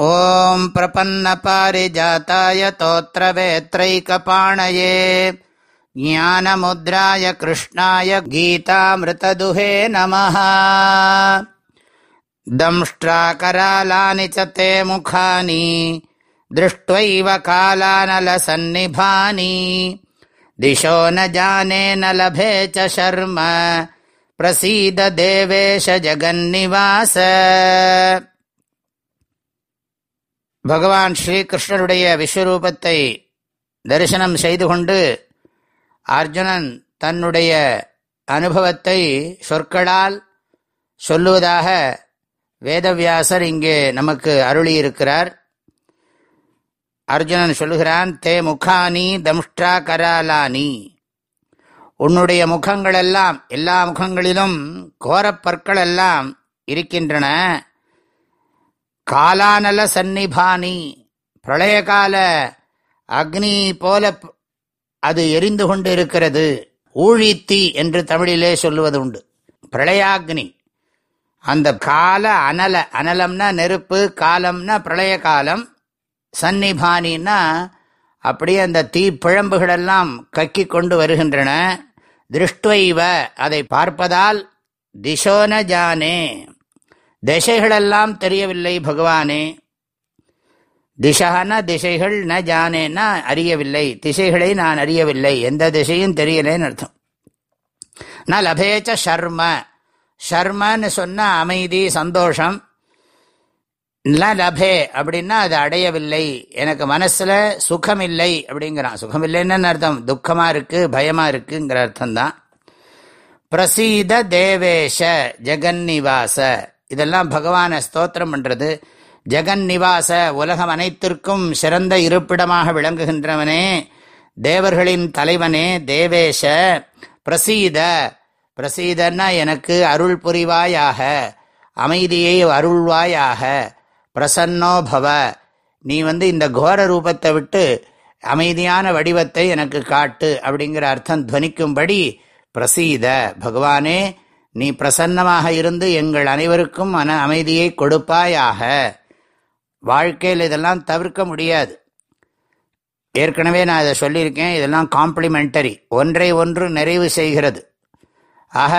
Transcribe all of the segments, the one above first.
ॐ प्रपन्नपारिजाताय तोत्रवेत्रैकपाणये ज्ञानमुद्राय कृष्णाय गीतामृतदुहे नमः दंष्ट्राकरालानि च ते मुखानि दृष्ट्वैव कालानलसन्निभानि दिशो न जाने न लभे च शर्म प्रसीद देवेश जगन्निवास பகவான் ஸ்ரீகிருஷ்ணருடைய விஸ்வரூபத்தை தரிசனம் செய்து கொண்டு அர்ஜுனன் தன்னுடைய அனுபவத்தை சொற்களால் சொல்லுவதாக வேதவியாசர் இங்கே நமக்கு அருளியிருக்கிறார். அர்ஜுனன் சொல்லுகிறான் தே முகானி தம்ஷ்டா கராலானி. உன்னுடைய முகங்களெல்லாம் எல்லா முகங்களிலும் கோரப்பற்கள் எல்லாம் இருக்கின்றன. காலானல சந்நிபானி பிரளயகால அக்னி போல அது எரிந்து கொண்டு இருக்கிறது ஊழித்தி என்று தமிழிலே சொல்லுவது உண்டு. பிரளயாக்னி. அந்த கால அனல அனலம்னா நெருப்பு காலம்னா பிரளய காலம் சன்னிபானின்னா அப்படியே அந்த தீ பிழம்புகளெல்லாம் கக்கி கொண்டு வருகின்றன. திருஷ்டுவைவ அதை பார்ப்பதால் திசோன ஜானே. திசைகளெல்லாம் தெரியவில்லை பகவானே. திசகான திசைகள் ந ஜானேன்னா அறியவில்லை. திசைகளை நான் அறியவில்லை. எந்த திசையும் தெரியலேன்னு அர்த்தம். நான் லபேச்ச ஷர்ம. ஷர்மன்னு சொன்ன அமைதி சந்தோஷம். லபே அப்படின்னா அது அடையவில்லை. எனக்கு மனசில் சுகம் இல்லை அப்படிங்கிறான். சுகம் இல்லைன்னு அர்த்தம். துக்கமாக இருக்குது பயமாக இருக்குங்கிற அர்த்தம் தான் பிரசீத தேவேஷ ஜெகன்னிவாச. இதெல்லாம் பகவானை ஸ்தோத்திரம் பண்ணுறது ஜெகன் நிவாச உலகம் அனைத்திற்கும் சிறந்த இருப்பிடமாக விளங்குகின்றவனே. தேவர்களின் தலைவனே தேவேஷ பிரசீத. பிரசீதன்னா எனக்கு அருள் புரிவாயாக அமைதியை அருள்வாயாக பிரசன்னோ பவ. நீ வந்து இந்த கோர ரூபத்தை விட்டு அமைதியான வடிவத்தை எனக்கு காட்டு அப்படிங்கிற அர்த்தம் துவனிக்கும்படி பிரசீத. பகவானே நீ பிரசன்னமாக இருந்து எங்கள் அனைவருக்கும் மன அமைதியை கொடுப்பாயாக. வாழ்க்கையில் இதெல்லாம் தவிர்க்க முடியாது. ஏற்கனவே நான் இதை சொல்லியிருக்கேன். இதெல்லாம் காம்ப்ளிமெண்டரி ஒன்றை ஒன்று நிறைவு செய்கிறது. ஆக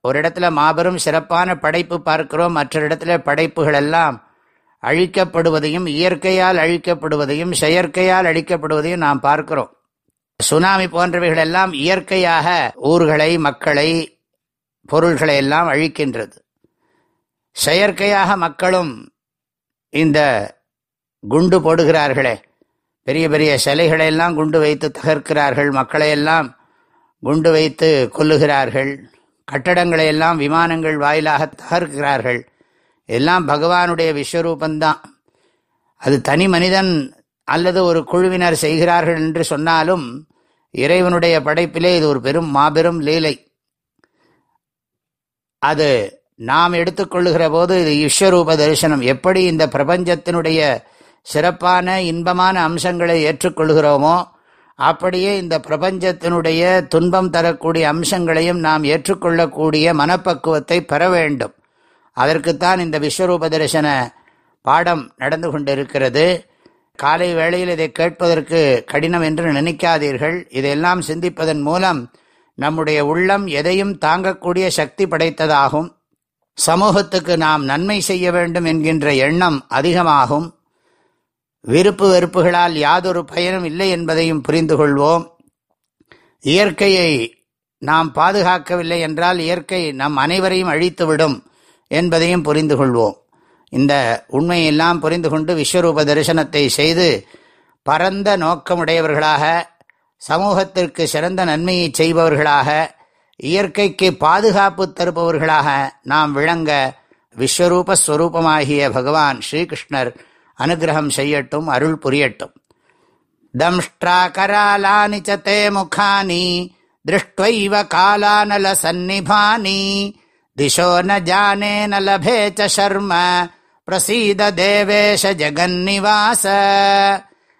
ஒரு இடத்துல மாபெரும் சிறப்பான படைப்பு பார்க்கிறோம். மற்ற இடத்துல படைப்புகள் எல்லாம் அழிக்கப்படுவதையும் இயற்கையால் அழிக்கப்படுவதையும் செயற்கையால் அழிக்கப்படுவதையும் நாம் பார்க்கிறோம். சுனாமி போன்றவைகள் எல்லாம் இயற்கையாக ஊர்களை மக்களை பொருள்களை எல்லாம் அழிக்கின்றது. செயற்கையாக மக்களும் இந்த குண்டு போடுகிறார்களே பெரிய பெரிய சிலைகளையெல்லாம் குண்டு வைத்து தகர்க்கிறார்கள் மக்களையெல்லாம் குண்டு வைத்து கொல்லுகிறார்கள் கட்டடங்களை எல்லாம் விமானங்கள் வாயிலாக தகர்க்கிறார்கள். எல்லாம் பகவானுடைய விஸ்வரூபந்தான் அது தனி மனிதன் அல்லது ஒரு குழுவினர் செய்கிறார்கள் என்று சொன்னாலும் இறைவனுடைய படைப்பிலே இது ஒரு பெரும் மாபெரும் லீலை. அது நாம் எடுத்துக்கொள்ளுகிற போது இது விஸ்வரூப தரிசனம். எப்படி இந்த பிரபஞ்சத்தினுடைய சிறப்பான இன்பமான அம்சங்களை ஏற்றுக்கொள்கிறோமோ அப்படியே இந்த பிரபஞ்சத்தினுடைய துன்பம் தரக்கூடிய அம்சங்களையும் நாம் ஏற்றுக்கொள்ளக்கூடிய மனப்பக்குவத்தை பெற வேண்டும். அதற்குத்தான் இந்த விஸ்வரூப தரிசன பாடம் நடந்து கொண்டிருக்கிறது. காலை வேளையில் இதை கேட்பதற்கு கடினம் என்று நினைக்காதீர்கள். இதையெல்லாம் சிந்திப்பதன் மூலம் நம்முடைய உள்ளம் எதையும் தாங்கக்கூடிய சக்தி படைத்ததாகும். சமூகத்துக்கு நாம் நன்மை செய்ய வேண்டும் என்கின்ற எண்ணம் அதிகமாகும். விருப்பு வெறுப்புகளால் யாதொரு பயனும் இல்லை என்பதையும் புரிந்து கொள்வோம். இயற்கையை நாம் பாதுகாக்கவில்லை என்றால் இயற்கை நம் அனைவரையும் அழித்துவிடும் என்பதையும் புரிந்து கொள்வோம். இந்த உண்மையெல்லாம் புரிந்து கொண்டு விஸ்வரூப தரிசனத்தை செய்து பரந்த நோக்கமுடையவர்களாக சமூகத்திற்கு சிறந்த நன்மையை செய்பவர்களாக இயற்கைக்கு பாதுகாப்பு தருபவர்களாக நாம் விளங்க விஸ்வரூப ஸ்வரூபமாகிய பகவான் ஸ்ரீகிருஷ்ணர் அனுகிரகம் செய்யட்டும் அருள் புரியட்டும். தம்ஷ்டா கராலானி சே முகானி திருஷ்டைவ காலானல சந்நிபானி திசோ ந ஜானே ந லபே சர்ம பிரசீத தேவேஷ ஜெகன்னிவாச.